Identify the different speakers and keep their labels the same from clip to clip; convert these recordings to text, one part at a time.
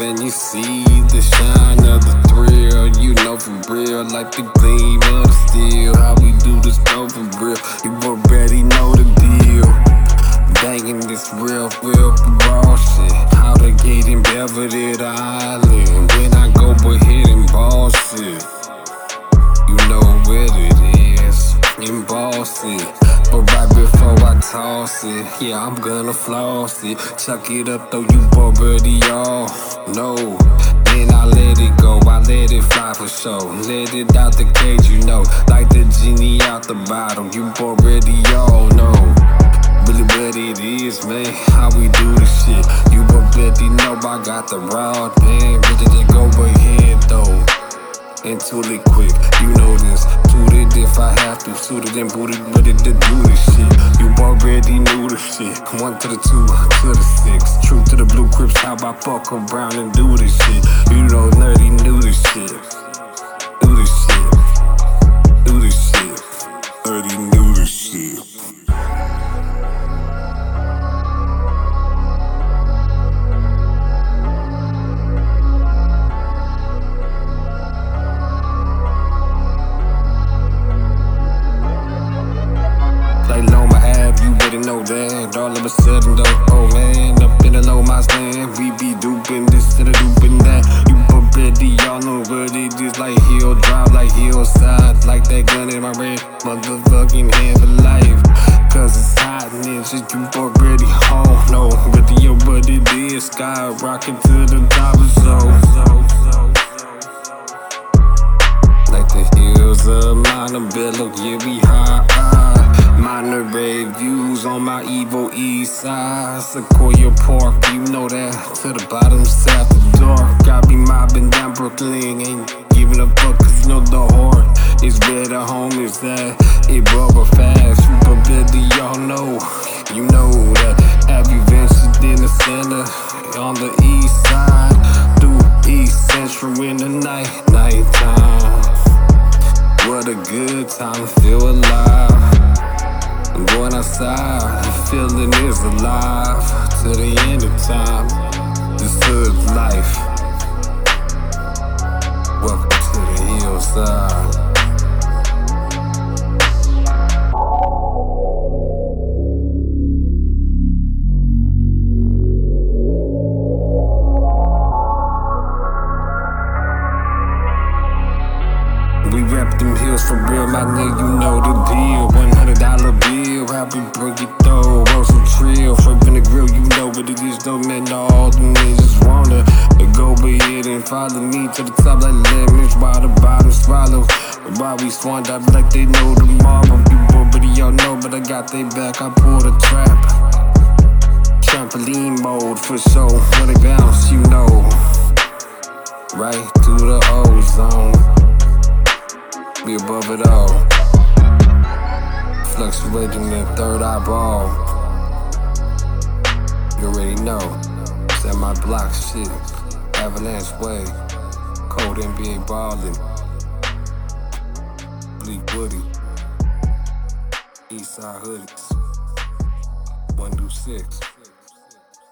Speaker 1: and you see the shine of the thrill. You know for real, like the gleam of the steel. How we do this stuff for real. You already know the deal. Banging this real, real raw shit. How the get in Beverly Island. When I go ahead and boss it. You know what it is. In boss it. But right before I toss it, yeah, I'm gonna floss it. Chuck it up though, you already all know. Then I let it go, I let it fly for sure. Let it out the cage, you know. Like the genie out the bottle, you already all know. Really what it is, man, how we do this shit. You already know I got the rod, man. Ready to go ahead though. Into it quick, you know this. Toot it I have to, suited and booted, ready to do this shit. You already knew the shit. One to the two, to the six. True to the blue crips, how I fuck around and do this shit. You know, nerdy knew this shit. That. All of a sudden though, oh man, up in the low my stand, we be duping this and duping that. You already y'all know what it is like hill drive, like hillside, like that gun in my red motherfucking hand for life. Minor views on my evil east side. Sequoia Park, you know that. To the bottom, south the dark. Got me mobbing down Brooklyn. Ain't giving a fuck, cause you know the heart is where the home is at. It bubble fast, super busy, y'all know. You know that. Have you ventured in the center? On the east side, through East Central in the night, nighttime. What a good time, to feel alive. I'm going outside, the feeling is alive. To the end of time, this hood life. Welcome to the hillside. We rep them hills for real, my nigga, you know the deal. One hundred dollar bill, how we break it though. Roll some trill, flipping the grill, you know what it is though, man. All the niggas just wanna go ahead and follow me to the top like lemons, while the bottom swallow. While we swan dive like they know tomorrow. You already y'all know, but I got they back, I pulled a trap. Trampoline mode for sure, when they bounce, you know. Right through the ozone be above it all. Fluctuating the third eyeball. You already know. It's at my block shit. Avalanche way. Cold NBA ballin'. Bleak Woody. Eastside hoodies. One through six.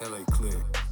Speaker 1: LA clear.